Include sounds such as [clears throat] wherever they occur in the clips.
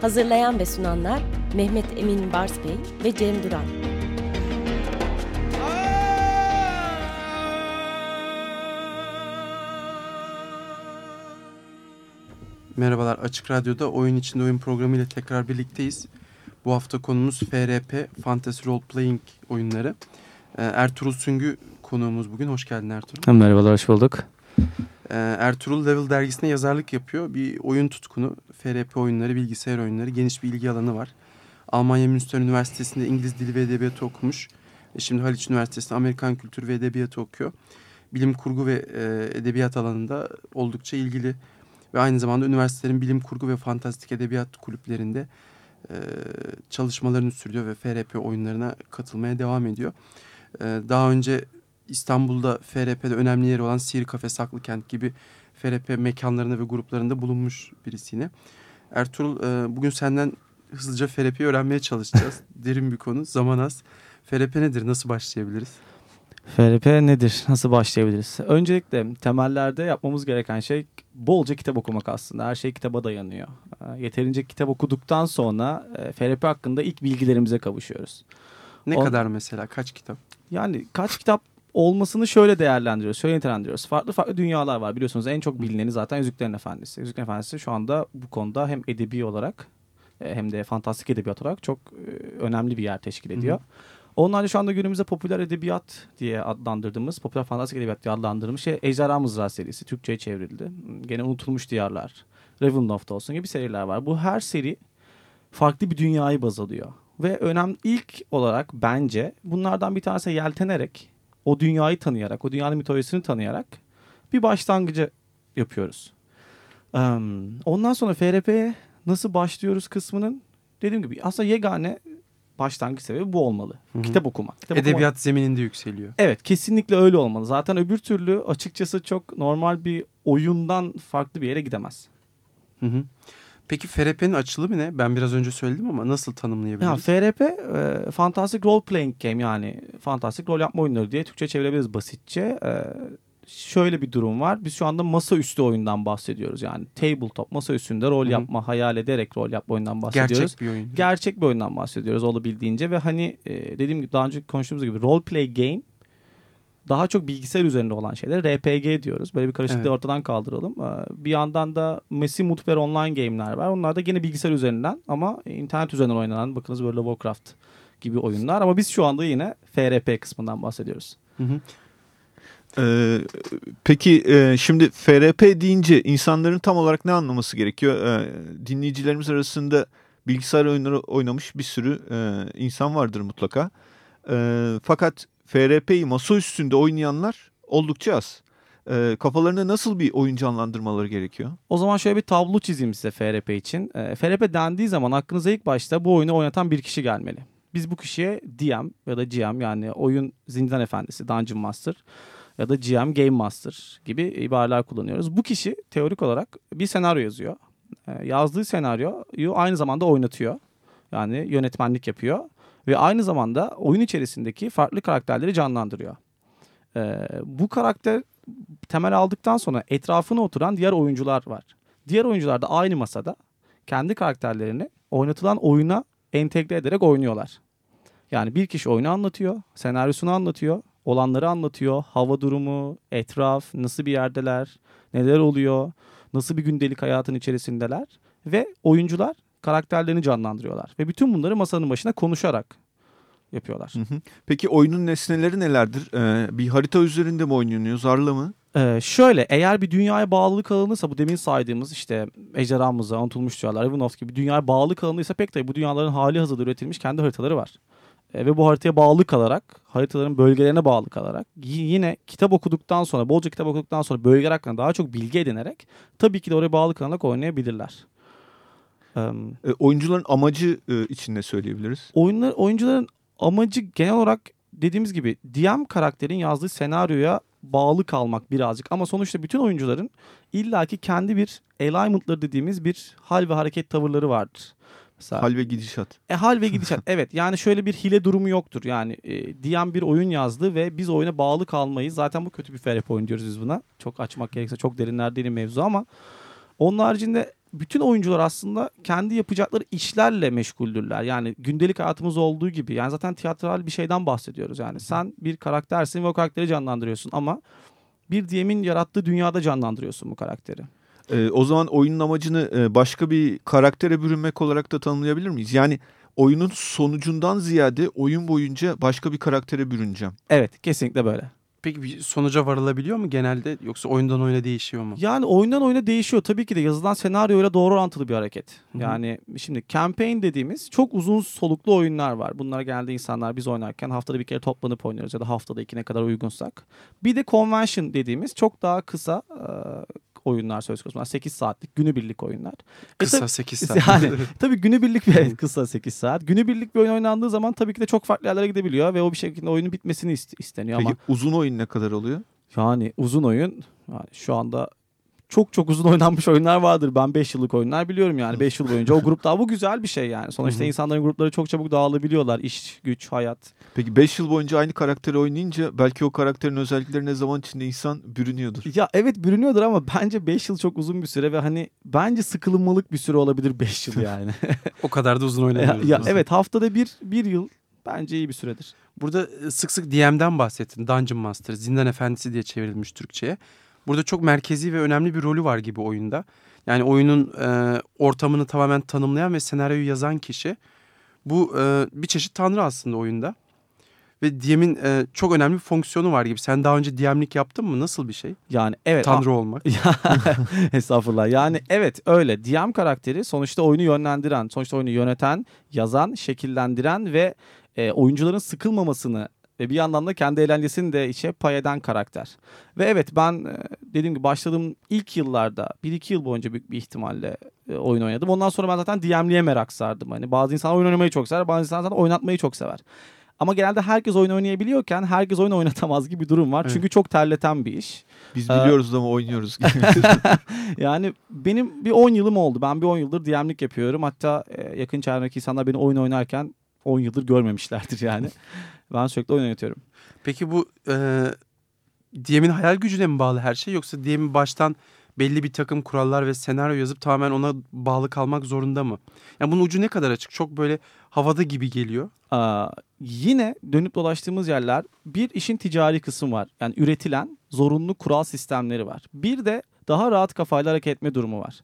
Hazırlayan ve sunanlar Mehmet Emin Bars Bey ve Cem Duran. Merhabalar Açık Radyo'da Oyun İçinde Oyun programı ile tekrar birlikteyiz. Bu hafta konumuz FRP, Fantasy Role Playing oyunları. Ee, Ertuğrul Süngü konuğumuz bugün. Hoş geldin Ertuğrul. Merhabalar, hoş bulduk. Ee, Ertuğrul Level dergisine yazarlık yapıyor. Bir oyun tutkunu. FRP oyunları, bilgisayar oyunları geniş bir ilgi alanı var. Almanya Münster Üniversitesi'nde İngiliz Dili ve Edebiyatı okumuş. E şimdi Haliç Üniversitesi'nde Amerikan Kültürü ve Edebiyatı okuyor. Bilim kurgu ve e, edebiyat alanında oldukça ilgili ve aynı zamanda üniversitelerin bilim kurgu ve fantastik edebiyat kulüplerinde e, çalışmalarını sürdürüyor ve FRP oyunlarına katılmaya devam ediyor. Daha önce İstanbul'da FRP'de önemli yeri olan Sihir Kafe, Saklı Kent gibi FRP mekanlarında ve gruplarında bulunmuş birisi yine. Ertuğrul e, bugün senden hızlıca FRP'yi öğrenmeye çalışacağız. [laughs] Derin bir konu, zaman az. FRP nedir, nasıl başlayabiliriz? FRP nedir? Nasıl başlayabiliriz? Öncelikle temellerde yapmamız gereken şey bolca kitap okumak aslında. Her şey kitaba dayanıyor. Yeterince kitap okuduktan sonra FRP hakkında ilk bilgilerimize kavuşuyoruz. Ne o, kadar mesela? Kaç kitap? Yani kaç kitap olmasını şöyle değerlendiriyoruz, şöyle nitelendiriyoruz. Farklı farklı dünyalar var biliyorsunuz. En çok bilineni zaten Yüzüklerin Efendisi. Yüzüklerin Efendisi şu anda bu konuda hem edebi olarak hem de fantastik edebiyat olarak çok önemli bir yer teşkil ediyor. Hı hı. Onlar şu anda günümüzde popüler edebiyat diye adlandırdığımız, popüler fantastik edebiyat diye adlandırdığımız şey Ejderha Mızrağı serisi. Türkçe'ye çevrildi. Gene unutulmuş diyarlar. Ravenloft olsun gibi seriler var. Bu her seri farklı bir dünyayı baz alıyor. Ve önemli ilk olarak bence bunlardan bir tanesi yeltenerek, o dünyayı tanıyarak, o dünyanın mitolojisini tanıyarak bir başlangıcı yapıyoruz. Ondan sonra FRP'ye nasıl başlıyoruz kısmının dediğim gibi aslında yegane başlangıç sebebi bu olmalı. Hı-hı. Kitap okumak. Kitap Edebiyat okumak. zemininde yükseliyor. Evet kesinlikle öyle olmalı. Zaten öbür türlü açıkçası çok normal bir oyundan farklı bir yere gidemez. Hı hı. Peki FRP'nin açılımı ne? Ben biraz önce söyledim ama nasıl tanımlayabiliriz? Ya FRP e, Fantastic Role Playing Game yani fantastik rol yapma oyunları diye Türkçe çevirebiliriz basitçe. E, şöyle bir durum var. Biz şu anda masaüstü oyundan bahsediyoruz. Yani tabletop masa üstünde rol Hı-hı. yapma, hayal ederek rol yapma oyundan bahsediyoruz. Gerçek bir oyun. Gerçek bir oyundan bahsediyoruz olabildiğince ve hani e, dediğim gibi daha önce konuştuğumuz gibi role play game daha çok bilgisayar üzerinde olan şeyler RPG diyoruz. Böyle bir karışıklığı evet. ortadan kaldıralım. E, bir yandan da Messi Multiplayer Online game'ler var. Onlar da gene bilgisayar üzerinden ama internet üzerinden oynanan bakınız böyle Warcraft gibi oyunlar. Ama biz şu anda yine FRP kısmından bahsediyoruz. Hı hı. Ee, peki e, şimdi FRP deyince insanların tam olarak ne anlaması gerekiyor? Ee, dinleyicilerimiz arasında bilgisayar oyunları oynamış bir sürü e, insan vardır mutlaka. E, fakat FRP'yi masa üstünde oynayanlar oldukça az. E, kafalarında nasıl bir oyun canlandırmaları gerekiyor? O zaman şöyle bir tablo çizeyim size FRP için. E, FRP dendiği zaman aklınıza ilk başta bu oyunu oynatan bir kişi gelmeli. Biz bu kişiye DM ya da GM yani oyun zindan efendisi, Dungeon Master ya da GM Game Master gibi ibareler kullanıyoruz. Bu kişi teorik olarak bir senaryo yazıyor. E, yazdığı senaryoyu aynı zamanda oynatıyor. Yani yönetmenlik yapıyor. Ve aynı zamanda oyun içerisindeki farklı karakterleri canlandırıyor. E, bu karakter temel aldıktan sonra etrafına oturan diğer oyuncular var. Diğer oyuncular da aynı masada kendi karakterlerini oynatılan oyuna entegre ederek oynuyorlar. Yani bir kişi oyunu anlatıyor, senaryosunu anlatıyor, olanları anlatıyor. Hava durumu, etraf, nasıl bir yerdeler, neler oluyor, nasıl bir gündelik hayatın içerisindeler ve oyuncular karakterlerini canlandırıyorlar ve bütün bunları masanın başına konuşarak yapıyorlar. Hı hı. Peki oyunun nesneleri nelerdir? Ee, bir harita üzerinde mi oynanıyor, zarla mı? Ee, şöyle eğer bir dünyaya bağlılık alınırsa bu demin saydığımız işte ejderhamıza, unutulmuş diyarlar, Ravenloft gibi dünyaya bağlı alınırsa pek tabii bu dünyaların hali hazırda üretilmiş kendi haritaları var. E, ve bu haritaya bağlı kalarak, haritaların bölgelerine bağlı kalarak yine kitap okuduktan sonra, bolca kitap okuduktan sonra bölgeler hakkında daha çok bilgi edinerek tabii ki de oraya bağlı kalarak oynayabilirler. E, oyuncuların amacı e, için ne söyleyebiliriz? oyunlar oyuncuların amacı genel olarak dediğimiz gibi DM karakterin yazdığı senaryoya bağlı kalmak birazcık ama sonuçta bütün oyuncuların illaki kendi bir alignment'ları dediğimiz bir hal ve hareket tavırları vardır. Mesela Hal ve gidişat. E, hal ve gidişat. [laughs] evet yani şöyle bir hile durumu yoktur. Yani e, DM bir oyun yazdı ve biz oyuna bağlı kalmayız. Zaten bu kötü bir FRP oyun diyoruz biz buna. Çok açmak gerekirse çok derinler değil mevzu ama onun haricinde bütün oyuncular aslında kendi yapacakları işlerle meşguldürler. Yani gündelik hayatımız olduğu gibi. Yani zaten tiyatral bir şeyden bahsediyoruz. Yani sen bir karaktersin ve o karakteri canlandırıyorsun ama bir DM'in yarattığı dünyada canlandırıyorsun bu karakteri. E, o zaman oyunun amacını e, başka bir karaktere bürünmek olarak da tanımlayabilir miyiz? Yani oyunun sonucundan ziyade oyun boyunca başka bir karaktere bürüneceğim. Evet kesinlikle böyle. Peki bir sonuca varılabiliyor mu genelde yoksa oyundan oyuna değişiyor mu? Yani oyundan oyuna değişiyor. Tabii ki de yazılan senaryoyla doğru orantılı bir hareket. Hı hı. Yani şimdi campaign dediğimiz çok uzun soluklu oyunlar var. Bunlara genelde insanlar biz oynarken haftada bir kere toplanıp oynuyoruz ya da haftada iki ne kadar uygunsak. Bir de convention dediğimiz çok daha kısa oyunlar söz konusu. Bunlar 8 saatlik günübirlik oyunlar. E Kısa tabii- 8 [laughs] saat. Yani [laughs] tabii günübirlik bir kısa 8 saat. Günübirlik bir oyun oynandığı zaman tabii ki de çok farklı yerlere gidebiliyor ve o bir şekilde oyunun bitmesini ist- isteniyor Peki ama uzun oyun ne kadar oluyor? yani uzun oyun yani şu anda çok çok uzun oynanmış oyunlar vardır. Ben 5 yıllık oyunlar biliyorum yani 5 yıl boyunca. O grupta bu güzel bir şey yani. Sonuçta insanların grupları çok çabuk dağılabiliyorlar. İş, güç, hayat. Peki 5 yıl boyunca aynı karakteri oynayınca belki o karakterin özelliklerine zaman içinde insan bürünüyordur. Ya evet bürünüyordur ama bence 5 yıl çok uzun bir süre ve hani bence sıkılmalık bir süre olabilir 5 yıl yani. [laughs] o kadar da uzun ya, oynamıyoruz. ya biz. evet haftada bir, bir yıl bence iyi bir süredir. Burada sık sık DM'den bahsettin. Dungeon Master, Zindan Efendisi diye çevrilmiş Türkçe'ye. Burada çok merkezi ve önemli bir rolü var gibi oyunda. Yani oyunun e, ortamını tamamen tanımlayan ve senaryoyu yazan kişi. Bu e, bir çeşit tanrı aslında oyunda. Ve DM'in e, çok önemli bir fonksiyonu var gibi. Sen daha önce DM'lik yaptın mı? Nasıl bir şey? Yani evet. Tanrı olmak. [laughs] Estağfurullah. Yani evet öyle. DM karakteri sonuçta oyunu yönlendiren, sonuçta oyunu yöneten, yazan, şekillendiren ve e, oyuncuların sıkılmamasını ve bir yandan da kendi eğlencesini de içe pay eden karakter. Ve evet ben e, dediğim gibi başladığım ilk yıllarda 1-2 yıl boyunca büyük bir ihtimalle e, oyun oynadım. Ondan sonra ben zaten DM'liğe merak sardım. Hani bazı insanlar oyun oynamayı çok sever, bazı insanlar zaten oynatmayı çok sever. Ama genelde herkes oyun oynayabiliyorken herkes oyun oynatamaz gibi bir durum var. Evet. Çünkü çok terleten bir iş. Biz Ee, biliyoruz ama oynuyoruz. [laughs] Yani benim bir 10 yılım oldu. Ben bir 10 yıldır DM'lik yapıyorum. Hatta e, yakın çevremdeki insanlar beni oyun oynarken 10 yıldır görmemişlerdir yani. Ben sürekli oyun oynatıyorum. Peki bu e, DM'in hayal gücüne mi bağlı her şey yoksa DM'in baştan belli bir takım kurallar ve senaryo yazıp tamamen ona bağlı kalmak zorunda mı? Yani bunun ucu ne kadar açık? Çok böyle havada gibi geliyor. Aa, yine dönüp dolaştığımız yerler bir işin ticari kısmı var. Yani üretilen zorunlu kural sistemleri var. Bir de daha rahat kafayla hareket etme durumu var.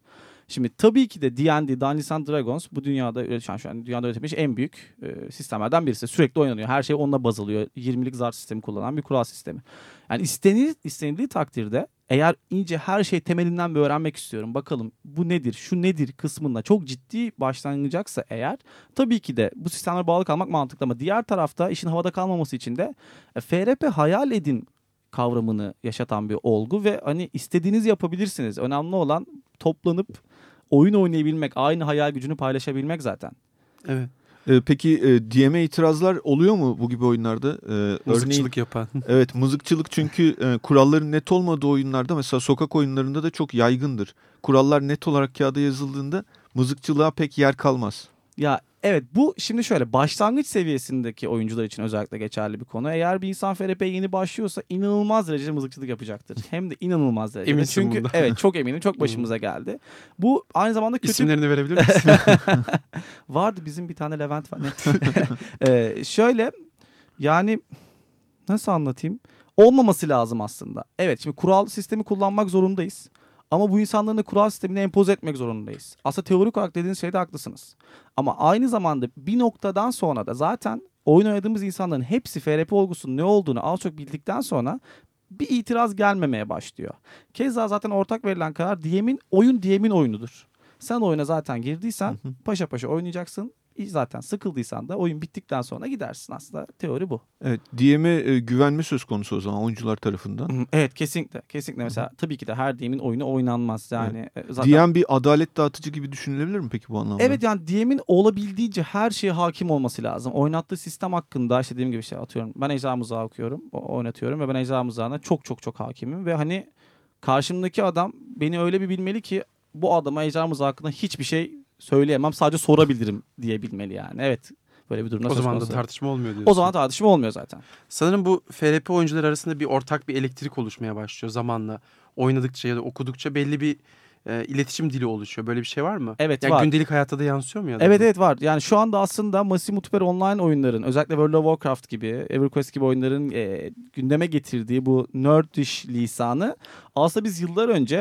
Şimdi tabii ki de D&D, Dungeons and Dragons bu dünyada üretilen şu an dünyada üretilmiş en büyük e, sistemlerden birisi. Sürekli oynanıyor. Her şey onunla baz alıyor. 20'lik zar sistemi kullanan bir kural sistemi. Yani istenil, istenildiği takdirde eğer ince her şey temelinden bir öğrenmek istiyorum. Bakalım bu nedir, şu nedir kısmında çok ciddi başlanacaksa eğer tabii ki de bu sistemlere bağlı kalmak mantıklı ama diğer tarafta işin havada kalmaması için de e, FRP hayal edin kavramını yaşatan bir olgu ve hani istediğinizi yapabilirsiniz. Önemli olan toplanıp oyun oynayabilmek, aynı hayal gücünü paylaşabilmek zaten. Evet. Ee, peki e, DM'e itirazlar oluyor mu bu gibi oyunlarda? Ee, örneğin Mızıkçılık yapan. [laughs] evet mızıkçılık çünkü e, kuralların net olmadığı oyunlarda mesela sokak oyunlarında da çok yaygındır. Kurallar net olarak kağıda yazıldığında mızıkçılığa pek yer kalmaz. Ya evet bu şimdi şöyle başlangıç seviyesindeki oyuncular için özellikle geçerli bir konu. Eğer bir insan FRP'ye yeni başlıyorsa inanılmaz derecede mızıkçılık yapacaktır. [laughs] Hem de inanılmaz derecede. Eminsin Çünkü bundan. evet çok eminim çok [laughs] başımıza geldi. Bu aynı zamanda kötü İsimlerini verebilir [laughs] misin? Vardı bizim bir tane Levent var. ee, şöyle yani nasıl anlatayım? Olmaması lazım aslında. Evet şimdi kural sistemi kullanmak zorundayız. Ama bu insanların da kural sistemini empoze etmek zorundayız. Aslında teorik olarak dediğiniz şeyde haklısınız. Ama aynı zamanda bir noktadan sonra da zaten oyun oynadığımız insanların hepsi FRP olgusunun ne olduğunu az çok bildikten sonra bir itiraz gelmemeye başlıyor. Keza zaten ortak verilen karar DM'in oyun DM'in oyunudur. Sen oyuna zaten girdiysen paşa paşa oynayacaksın. Zaten sıkıldıysan da oyun bittikten sonra gidersin aslında. Teori bu. Evet, DM'e e, güvenme söz konusu o zaman oyuncular tarafından. Evet kesinlikle. Kesinlikle mesela tabii ki de her DM'in oyunu oynanmaz yani. E, Zaten DM bir adalet dağıtıcı gibi düşünülebilir mi peki bu anlamda? Evet yani DM'in olabildiğince her şeye hakim olması lazım. Oynattığı sistem hakkında işte dediğim gibi şey atıyorum. Ben Ejder Mızrağı okuyorum, oynatıyorum ve ben Ejder Mızrağı'na çok çok çok hakimim. Ve hani karşımdaki adam beni öyle bir bilmeli ki bu adama Ejder Mızrağı hakkında hiçbir şey söyleyemem. Sadece sorabilirim diye bilmeli yani. Evet böyle bir durumda O zaman da tartışma olmuyor diyorsun. O zaman tartışma olmuyor zaten. Sanırım bu FRP oyuncuları arasında bir ortak bir elektrik oluşmaya başlıyor zamanla. Oynadıkça ya da okudukça belli bir e, iletişim dili oluşuyor. Böyle bir şey var mı? Evet Yani var. gündelik hayatta da yansıyor mu ya da? Evet evet var. Yani şu anda aslında Massive Multiplayer Online oyunların özellikle World of Warcraft gibi, EverQuest gibi oyunların e, gündeme getirdiği bu nerdish lisanı aslında biz yıllar önce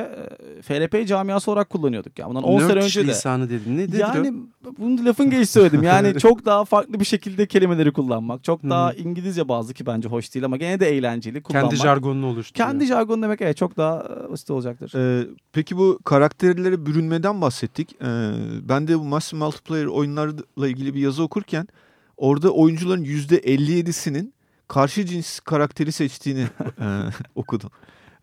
e, FRP camiası olarak kullanıyorduk. Yani bundan 10 sene önce de. lisanı dedin. Ne nedir Yani o? bunu lafın gelişi söyledim. Yani [laughs] çok daha farklı bir şekilde kelimeleri kullanmak. Çok daha İngilizce bazı ki bence hoş değil ama gene de eğlenceli kullanmak. Kendi jargonunu oluşturuyor. Kendi jargon demek evet çok daha e, basit olacaktır. Ee, peki bu karakterlere bürünmeden bahsettik. Ee, ben de bu Massive Multiplayer oyunlarla ilgili bir yazı okurken orada oyuncuların %57'sinin karşı cins karakteri seçtiğini [laughs] e, okudum.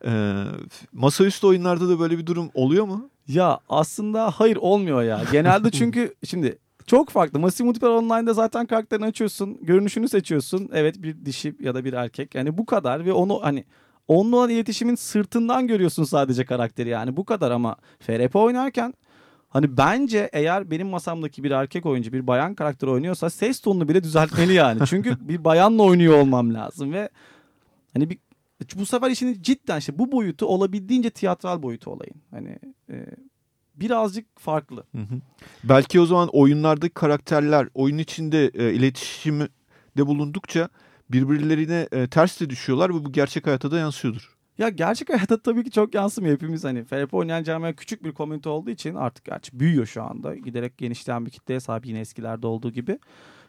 Ee, masaüstü oyunlarda da böyle bir durum oluyor mu? Ya aslında hayır olmuyor ya. Genelde çünkü [laughs] şimdi çok farklı. Massive Multiplayer Online'da zaten karakterini açıyorsun. Görünüşünü seçiyorsun. Evet bir dişi ya da bir erkek. Yani bu kadar ve onu hani onunla olan iletişimin sırtından görüyorsun sadece karakteri yani bu kadar ama FRP oynarken hani bence eğer benim masamdaki bir erkek oyuncu bir bayan karakter oynuyorsa ses tonunu bile düzeltmeli yani. Çünkü [laughs] bir bayanla oynuyor olmam lazım ve hani bir bu sefer işin cidden işte bu boyutu olabildiğince tiyatral boyutu olayın. Hani e, birazcık farklı. Belki o zaman oyunlardaki karakterler oyun içinde e, iletişimde bulundukça birbirlerine e, ters de düşüyorlar ve bu gerçek hayata da yansıyordur. Ya gerçek hayatta [laughs] tabii ki çok yansımıyor. Hepimiz hani FRP oynayan camia küçük bir komünite olduğu için artık gerçi büyüyor şu anda. Giderek genişleyen bir kitleye sahip yine eskilerde olduğu gibi.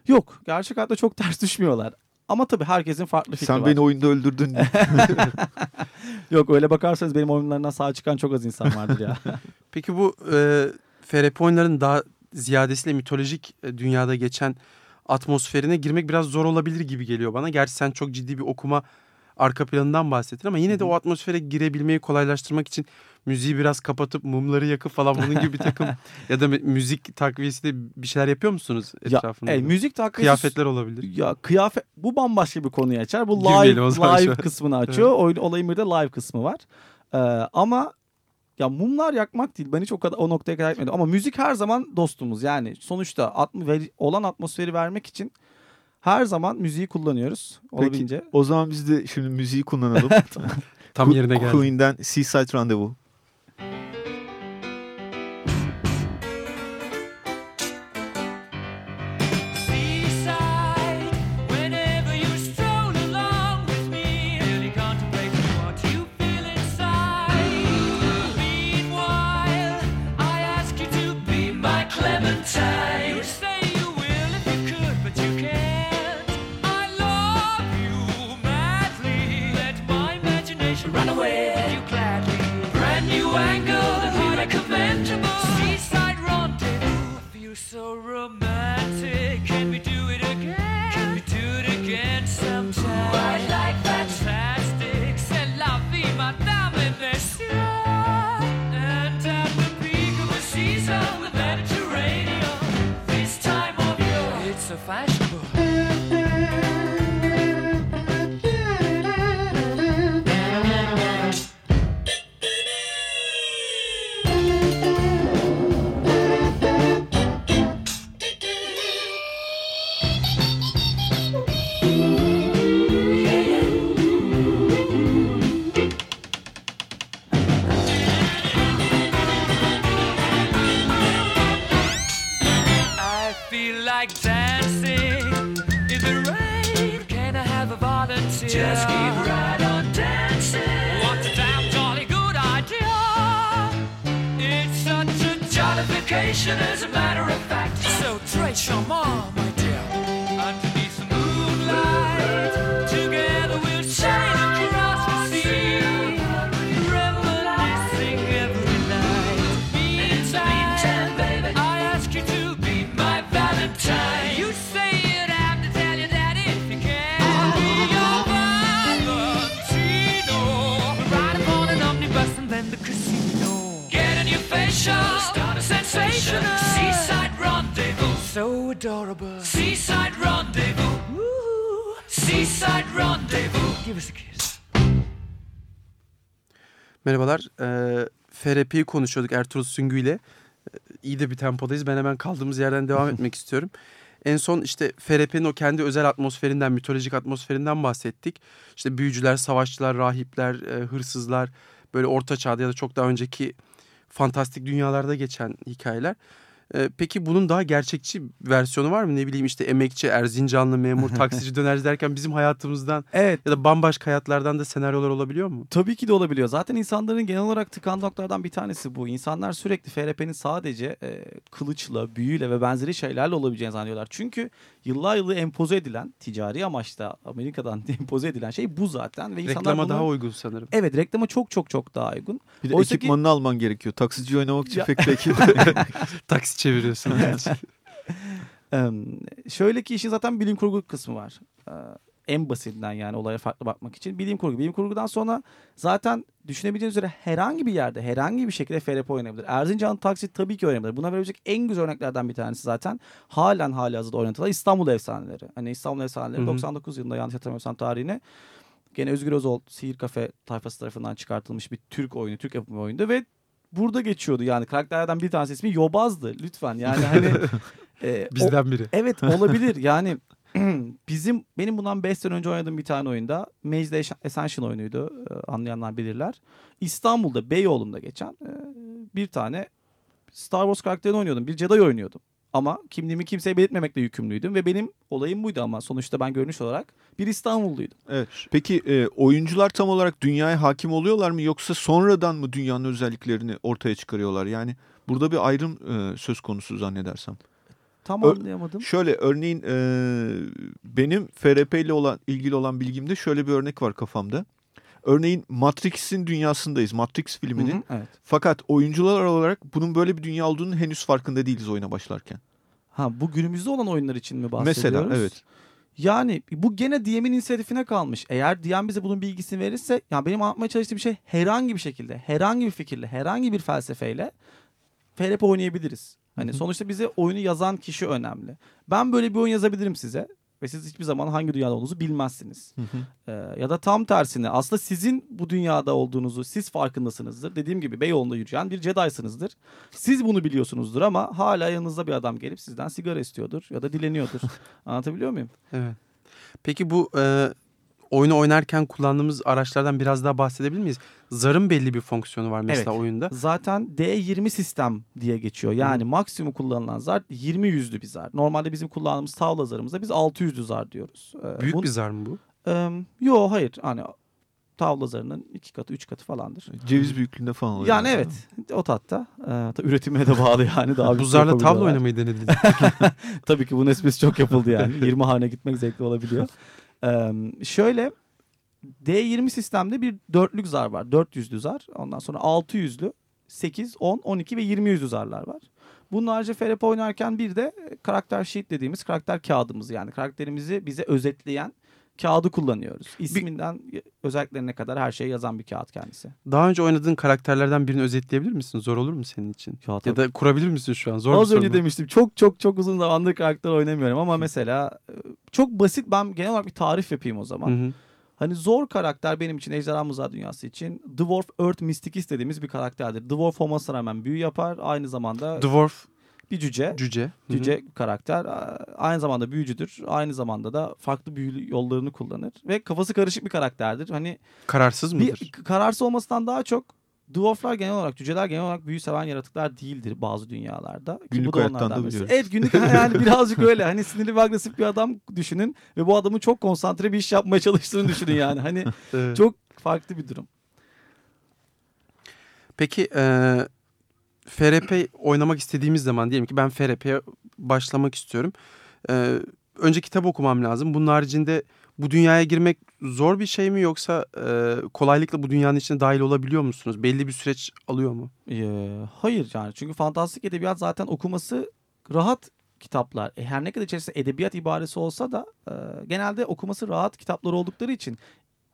Yok gerçek hayatta çok ters [laughs] düşmüyorlar. Ama tabii herkesin farklı fikri Sen var. beni oyunda öldürdün. [laughs] Yok öyle bakarsanız benim oyunlarımdan sağ çıkan çok az insan vardır ya. Peki bu e, FRP oyunların daha ziyadesiyle mitolojik e, dünyada geçen atmosferine girmek biraz zor olabilir gibi geliyor bana. Gerçi sen çok ciddi bir okuma arka planından bahsettin ama yine de o atmosfere girebilmeyi kolaylaştırmak için müziği biraz kapatıp mumları yakıp falan bunun gibi bir takım [laughs] ya da mü- müzik takviyesi de bir şeyler yapıyor musunuz ya etrafında? e, müzik takviyesi Kıyafetler olabilir. Ya kıyafet bu bambaşka bir konuyu açar. Bu live live kısmını açıyor. Oyun olayın bir de live kısmı var. Ee, ama ya mumlar yakmak değil. Ben hiç o kadar o noktaya kadar gitmedim. Ama müzik her zaman dostumuz. Yani sonuçta atm- ver- olan atmosferi vermek için her zaman müziği kullanıyoruz. Olabildiğince. Peki o zaman biz de şimdi müziği kullanalım. [laughs] Tam yerine geldi. Queen'den Seaside Rendezvous. So romantic. Can Just keep right on dancing. What a damn jolly good idea. It's such a jollification, as a matter of fact. So très charmant, my dear. Underneath the moonlight, adorable. Seaside rendezvous, Woo. seaside rendezvous. Give us a kiss. Merhabalar. Ee, FRP'yi konuşuyorduk Ertuğrul Süngü ile. Ee, İyi de bir tempodayız. Ben hemen kaldığımız yerden devam [laughs] etmek istiyorum. En son işte FRP'nin o kendi özel atmosferinden, mitolojik atmosferinden bahsettik. İşte büyücüler, savaşçılar, rahipler, e, hırsızlar, böyle orta çağda ya da çok daha önceki fantastik dünyalarda geçen hikayeler. Ee, peki bunun daha gerçekçi versiyonu var mı? Ne bileyim işte emekçi, erzincanlı, memur, [laughs] taksici, dönerci derken bizim hayatımızdan Evet. ya da bambaşka hayatlardan da senaryolar olabiliyor mu? Tabii ki de olabiliyor. Zaten insanların genel olarak tıkandığı noktalardan bir tanesi bu. İnsanlar sürekli FRP'nin sadece e, kılıçla, büyüyle ve benzeri şeylerle olabileceğini zannediyorlar. Çünkü yıllar yılı empoze edilen, ticari amaçla Amerika'dan [laughs] empoze edilen şey bu zaten. Ve insanlar Reklama bunu- daha uygun sanırım. Evet reklama çok çok çok daha uygun. Bir de Oysa ki- ekipmanını alman gerekiyor. Taksici oynamak için Ya- pek de ekip. [laughs] Taksi çeviriyorsun. [laughs] Şöyle ki işin zaten bilim kurgu kısmı var. Ee, en basitinden yani olaya farklı bakmak için bilim kurgu. Bilim kurgudan sonra zaten düşünebileceğiniz üzere herhangi bir yerde herhangi bir şekilde FRP oynanabilir. Erzincan Taksit tabii ki oynanabilir. Buna verebilecek en güzel örneklerden bir tanesi zaten halen hali hazırda oynatılan İstanbul Efsaneleri. Hani İstanbul Efsaneleri Hı hı. 99 yılında yanlış hatırlamıyorsam tarihine gene Özgür Özol Sihir Kafe tayfası tarafından çıkartılmış bir Türk oyunu, Türk yapımı oyundu ve burada geçiyordu yani karakterlerden bir tanesi ismi Yobaz'dı lütfen yani hani [laughs] e, o- Bizden biri. Evet [laughs] olabilir yani [clears throat] bizim benim bundan 5 sene önce oynadığım bir tane oyunda the Ascension oyunuydu Ee, anlayanlar bilirler. İstanbul'da Beyoğlu'nda geçen e, bir tane Star Wars karakterini oynuyordum bir Jedi oynuyordum. Ama kimliğimi kimseye belirtmemekle yükümlüydüm ve benim olayım buydu ama sonuçta ben görünüş olarak bir İstanbulluydum. evet. Peki e, oyuncular tam olarak dünyaya hakim oluyorlar mı yoksa sonradan mı dünyanın özelliklerini ortaya çıkarıyorlar? Yani burada bir ayrım e, söz konusu zannedersem. Tam Ö- anlayamadım. Şöyle örneğin e, benim FRP ile olan ilgili olan bilgimde şöyle bir örnek var kafamda. Örneğin Matrix'in dünyasındayız. Matrix filminin. Hı hı, evet. Fakat oyuncular olarak bunun böyle bir dünya olduğunu henüz farkında değiliz oyuna başlarken. Ha bu günümüzde olan oyunlar için mi bahsediyoruz? Mesela evet. Yani bu gene DM'in inisiyatifine kalmış. Eğer DM bize bunun bilgisini verirse ya benim anlatmaya çalıştığım şey herhangi bir şekilde, herhangi bir fikirle, herhangi bir felsefeyle FRP oynayabiliriz. Hani sonuçta bize oyunu yazan kişi önemli. Ben böyle bir oyun yazabilirim size ve siz hiçbir zaman hangi dünyada olduğunuzu bilmezsiniz. Hı hı. Ee, ya da tam tersine aslında sizin bu dünyada olduğunuzu siz farkındasınızdır. Dediğim gibi Beyoğlu'nda yürüyen bir Jedi'sınızdır. Siz bunu biliyorsunuzdur ama hala yanınızda bir adam gelip sizden sigara istiyordur ya da dileniyordur. [laughs] Anlatabiliyor muyum? Evet. Peki bu e, oyunu oynarken kullandığımız araçlardan biraz daha bahsedebilir miyiz? Zarın belli bir fonksiyonu var mesela Evet. oyunda. Zaten D20 sistem diye geçiyor. Yani maksimum kullanılan zar 20 yüzlü bir zar. Normalde bizim kullandığımız tavla zarımızda biz 600'lü zar diyoruz. Ee, Büyük bu- bir zar mı bu? Em, yo hayır. Hani tavla zarının iki katı, üç katı falandır. Ceviz büyüklüğünde falan oluyor. Yani evet. O tatta. Ee, üretimine de bağlı yani. Daha Bu zarla tavla oynamayı denediniz. [laughs] Tabii ki bunun esprisi çok yapıldı yani. [laughs] 20 hane gitmek zevkli olabiliyor. [laughs] Ee, şöyle D20 sistemde bir dörtlük zar var. 400'lü zar. Ondan sonra 600'lü 8, 10, 12 ve 20 yüzlü zarlar var. Bunun harici FRP oynarken bir de karakter sheet dediğimiz karakter kağıdımız yani karakterimizi bize özetleyen kağıdı kullanıyoruz. İsminden özelliklerine kadar her şeyi yazan bir kağıt kendisi. Daha önce oynadığın karakterlerden birini özetleyebilir misin? Zor olur mu senin için? Ya, Ya da kurabilir misin şu an? Zor bir Az önce demiştim çok çok çok uzun zamandır karakter oynamıyorum ama mesela e, çok basit ben genel olarak bir tarif yapayım o zaman. Hı hı. Hani zor karakter benim için Ejderha Mızrağı dünyası için Dwarf Earth Mysticus dediğimiz bir karakterdir. Dwarf olmasına rağmen büyü yapar. Aynı zamanda Dwarf bir cüce. cüce. Cüce karakter. a- Aynı zamanda büyücüdür. Aynı zamanda da farklı büyü yollarını kullanır. Ve kafası karışık bir karakterdir. Hani Kararsız mıdır? bir kararsız olmasından daha çok Dwarflar genel olarak, cüceler genel olarak büyü seven yaratıklar değildir bazı dünyalarda. Günlük bu da hayattan da biliyoruz. Evet günlük yani [laughs] birazcık öyle. Hani sinirli ve agresif bir adam düşünün ve bu adamın çok konsantre bir iş yapmaya çalıştığını düşünün yani. Hani [laughs] Evet. çok farklı bir durum. Peki e, FRP oynamak istediğimiz zaman diyelim ki ben FRP'ye başlamak istiyorum. E, önce kitap okumam lazım. Bunun haricinde bu dünyaya girmek zor bir şey mi yoksa e, kolaylıkla bu dünyanın içine dahil olabiliyor musunuz? Belli bir süreç alıyor mu? Ee, hayır yani çünkü fantastik edebiyat zaten okuması rahat kitaplar. E, her ne kadar içerisinde edebiyat ibaresi olsa da e, genelde okuması rahat kitaplar oldukları için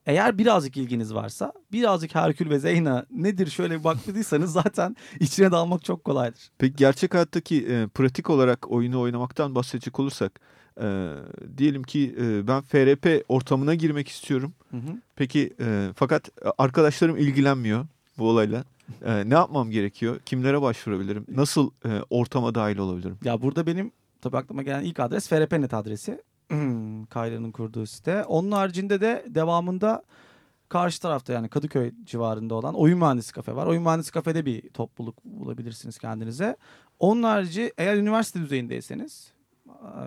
eğer birazcık ilginiz varsa birazcık Herkül ve Zeyna nedir şöyle bir baktıysanız [laughs] zaten içine dalmak çok kolaydır. Peki gerçek hayattaki e, pratik olarak oyunu oynamaktan bahsedecek olursak e, diyelim ki e, ben FRP ortamına girmek istiyorum. Hı hı. Peki e, fakat arkadaşlarım ilgilenmiyor bu olayla. E, ne yapmam gerekiyor? Kimlere başvurabilirim? Nasıl e, ortama dahil olabilirim? Ya burada benim tabii aklıma gelen ilk adres FRP.net adresi. Kayra'nın kurduğu site. Onun haricinde de devamında karşı tarafta yani Kadıköy civarında olan Oyun Mühendisi Kafe var. Oyun Mühendisi Kafe'de bir topluluk bulabilirsiniz kendinize. Onun harici eğer üniversite düzeyindeyseniz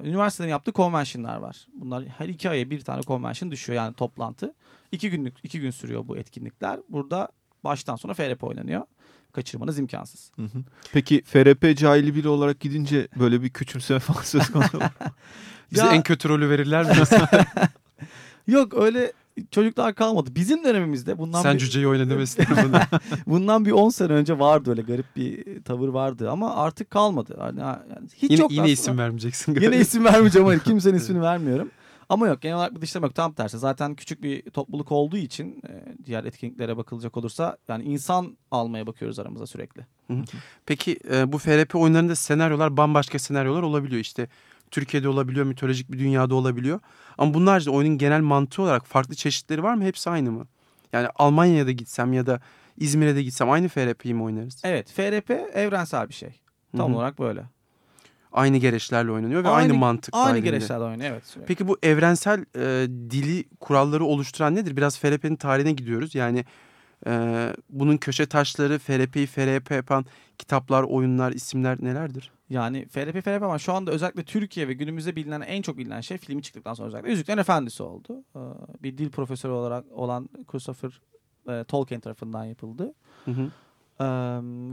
üniversitelerin yaptığı konvensiyonlar var. Bunlar her iki aya bir tane konvensiyon düşüyor yani toplantı. İki günlük iki gün sürüyor bu etkinlikler. Burada baştan sona FRP oynanıyor. Kaçırmanız imkansız. Hı hı. Peki FRP cahili biri olarak gidince böyle bir küçümseme falan söz konusu mu? [laughs] Bize Ya- en kötü rolü verirler mi? [laughs] Yok öyle çocuklar kalmadı. Bizim dönemimizde bundan Sen bir, cüceyi oyna demesin. bana. bundan bir 10 sene önce vardı öyle garip bir tavır vardı ama artık kalmadı. Yani, yani hiç yine yok yine aslında. isim vermeyeceksin. Yine isim vermeyeceğim hayır. Kimsenin [laughs] ismini vermiyorum. Ama yok genel olarak bir dışlama yok. Tam tersi. Zaten küçük bir topluluk olduğu için e, diğer etkinliklere bakılacak olursa yani insan almaya bakıyoruz aramıza sürekli. Peki e, bu FRP oyunlarında senaryolar bambaşka senaryolar olabiliyor. İşte Türkiye'de olabiliyor, mitolojik bir dünyada olabiliyor. Ama bunun haricinde oyunun genel mantığı olarak farklı çeşitleri var mı? Hepsi aynı mı? Yani Almanya'ya da gitsem ya da İzmir'e de gitsem aynı FRP'yi mi oynarız? Evet FRP evrensel bir şey. Tam Hı hı. olarak böyle. Aynı gereçlerle oynanıyor ve aynı, mantık Aynı gereçlerle oynuyor evet. sürekli. Peki bu evrensel e, dili kuralları oluşturan nedir? Biraz FRP'nin tarihine gidiyoruz. Yani e, bunun köşe taşları, FRP'yi FRP yapan kitaplar, oyunlar, isimler nelerdir? Yani FRP FRP ama şu anda özellikle Türkiye ve günümüzde bilinen en çok bilinen şey filmi çıktıktan sonra özellikle Yüzüklerin Efendisi oldu. Ee, Bir dil profesörü olarak olan Christopher e, Tolkien tarafından yapıldı. Hı hı. Ee,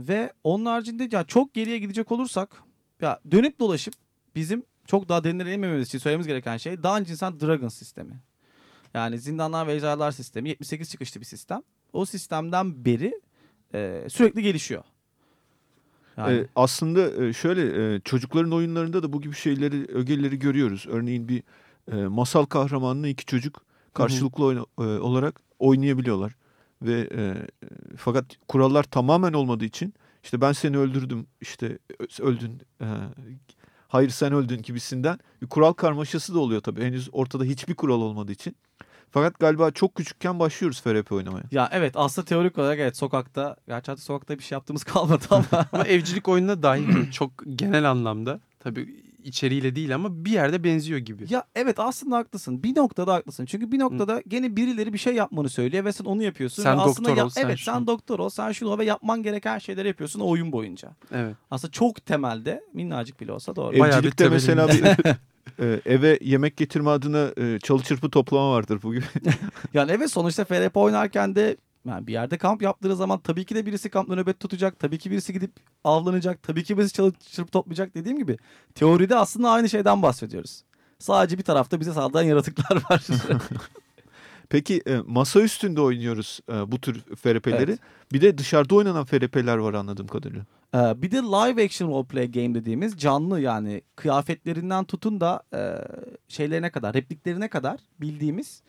ve onun haricinde ya çok geriye gidecek olursak ya dönüp dolaşıp bizim çok daha derinlere inmememiz için söylememiz gereken şey Dungeons and Dragons sistemi. Yani zindanlar ve ejderhalar sistemi 78 çıkışlı bir sistem. O sistemden beri e, sürekli gelişiyor. Yani, Ee, aslında e, şöyle e, çocukların oyunlarında da bu gibi şeyleri, ögeleri görüyoruz. Örneğin bir e, masal kahramanını iki çocuk karşılıklı oyna- e, olarak oynayabiliyorlar. Ve e, e, fakat kurallar tamamen olmadığı için işte ben seni öldürdüm, işte öldün, e, hayır sen öldün gibisinden bir kural karmaşası da oluyor tabii. Henüz ortada hiçbir kural olmadığı için. Fakat galiba çok küçükken başlıyoruz FRP oynamaya. Ya evet aslında teorik olarak evet sokakta gerçi artık sokakta bir şey yaptığımız [laughs] kalmadı ama Ama evcilik oyununa dahil çok genel anlamda. Tabii içeriğiyle değil ama bir yerde benziyor gibi. ya evet aslında haklısın. Bir noktada haklısın. Çünkü bir noktada gene birileri bir şey yapmanı söylüyor ve sen onu yapıyorsun. Sen ve aslında doktor ya- ol, sen Evet şunu. sen doktor ol, sen şunu ol ve yapman gereken şeyleri yapıyorsun o oyun boyunca. Evet. Aslında çok temelde minnacık bile olsa doğru. Bayağı bir Evcilikte mesela bir [laughs] e, eve yemek getirme adına e, çalı çırpı toplama vardır bu gibi. [laughs] Yani evet sonuçta FRP oynarken de yani bir yerde kamp yaptığı zaman tabii ki de birisi kampta nöbet tutacak. Tabii ki birisi gidip avlanacak. Tabii ki birisi çalıp çırpı toplayacak dediğim gibi. Teoride aslında aynı şeyden bahsediyoruz. Sadece bir tarafta bize saldıran yaratıklar var. [laughs] Peki e, masa üstünde oynuyoruz e, bu tür FRP'leri. Evet. Bir de dışarıda oynanan FRP'ler var anladığım kadarıyla. Ee, bir de live action roleplay game dediğimiz canlı yani kıyafetlerinden tutun da e, şeylerine kadar, repliklerine kadar bildiğimiz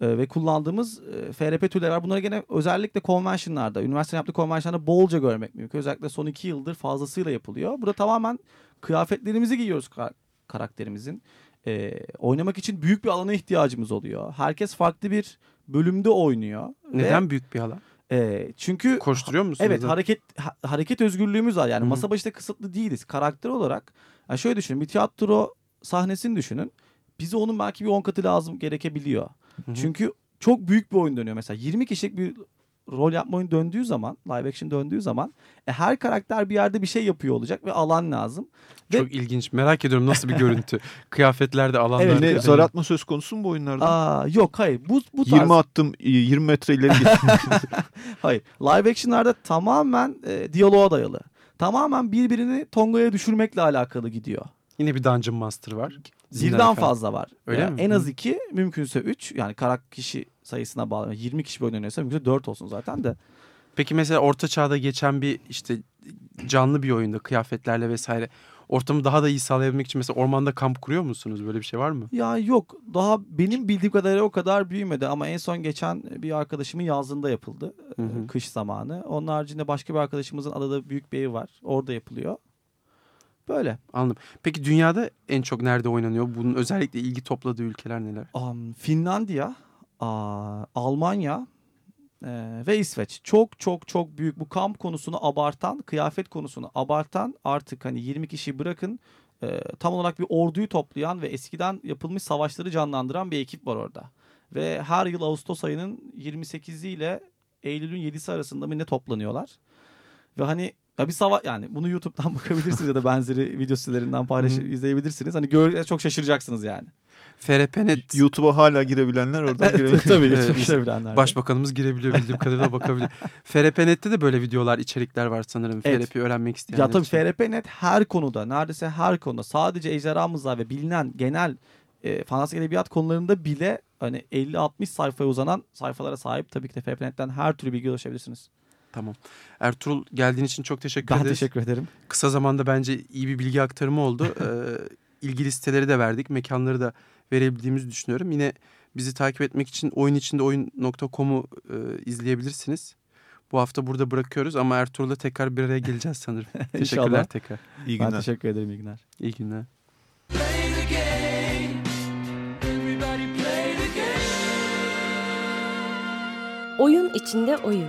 e, ve kullandığımız e, FRP türleri var. Bunları gene özellikle konvansiyonlarda, üniversitenin yaptığı konvansiyonlarda bolca görmek mümkün. Özellikle son iki yıldır fazlasıyla yapılıyor. Burada tamamen kıyafetlerimizi giyiyoruz ka- karakterimizin. E, oynamak için büyük bir alana ihtiyacımız oluyor. Herkes farklı bir bölümde oynuyor. Ve, Neden büyük bir alan? E, çünkü Koşturuyor musunuz? Evet hareket ha- hareket özgürlüğümüz var yani Hı hı. masa başında kısıtlı değiliz karakter olarak. Yani şöyle düşünün bir tiyatro sahnesini düşünün. Bize onun belki bir 10 katı lazım gerekebiliyor. Hı hı. Çünkü çok büyük bir oyun dönüyor mesela 20 kişilik bir rol yapma oyun döndüğü zaman live action döndüğü zaman e, her karakter bir yerde bir şey yapıyor olacak ve alan lazım. Ve- Çok ilginç. Merak ediyorum nasıl bir görüntü. [laughs] Kıyafetlerde alanlar. Evet, evet. zar atma söz konusu mu bu oyunlarda? Aa, yok hayır bu, bu tarz 20 attım e, 20 metre ileri gittim. [laughs] Hayır. Live action'larda tamamen e, diyaloğa dayalı. Tamamen birbirini tongaya düşürmekle alakalı gidiyor. Yine bir Dungeon Master var. Birden fazla var. Öyle Yani mi? En az iki, mümkünse üç. Yani karak kişi sayısına bağlı. 20 kişi bir oyun oynuyorsa mümkünse dört olsun zaten de. Peki mesela orta çağda geçen bir işte canlı bir oyunda kıyafetlerle vesaire ortamı daha da iyi sağlayabilmek için mesela ormanda kamp kuruyor musunuz? Böyle bir şey var mı? Ya yok daha benim bildiğim kadarıyla o kadar büyümedi ama en son geçen bir arkadaşımın yazlığında yapıldı Hı e, hı. kış zamanı. Onun haricinde başka bir arkadaşımızın adada büyük bir evi var orada yapılıyor. Böyle. Anladım. Peki dünyada en çok nerede oynanıyor? Bunun özellikle ilgi topladığı ülkeler neler? Am, Finlandiya, aa, Almanya e, ve İsveç. Çok çok çok büyük bu kamp konusunu abartan, kıyafet konusunu abartan artık hani 20 kişi bırakın e, tam olarak bir orduyu toplayan ve eskiden yapılmış savaşları canlandıran bir ekip var orada. Ve her yıl Ağustos ayının 28'i ile Eylül'ün 7'si arasında mı ne toplanıyorlar. Ve hani ya bir savaş yani bunu YouTube'dan [laughs] bakabilirsiniz ya da benzeri video sitelerinden paylaşıp izleyebilirsiniz. Hani gör, çok şaşıracaksınız yani. FRP.net [laughs] YouTube'a hala girebilenler oradan girebilir. Tabii Evet, yetişebilenler. Başbakanımız girebiliyor bildiğim kadarıyla bakabiliyor. [laughs] FRP.net'te de böyle videolar, içerikler var sanırım. Evet. FRP öğrenmek isteyenler Ya tabii için. FRP.net her konuda neredeyse her konuda sadece ejderha mızrağı ve bilinen genel e, fantastik edebiyat konularında bile hani 50-60 sayfaya uzanan sayfalara sahip. Tabii ki de FRP.net'ten her türlü bilgi ulaşabilirsiniz. Tamam. Ertuğrul geldiğin için çok teşekkür Ben ederiz. teşekkür ederim. Kısa zamanda bence iyi bir bilgi aktarımı oldu. [laughs] ee, ilgili siteleri de verdik. Mekanları da verebildiğimizi düşünüyorum. Yine bizi takip etmek için oyun içinde oyun.com'u e, izleyebilirsiniz. Bu hafta burada bırakıyoruz ama Ertuğrul'la tekrar bir araya geleceğiz sanırım. [laughs] Teşekkürler tekrar. İyi Ben günler. teşekkür ederim. İyi günler. İyi günler. Oyun içinde oyun.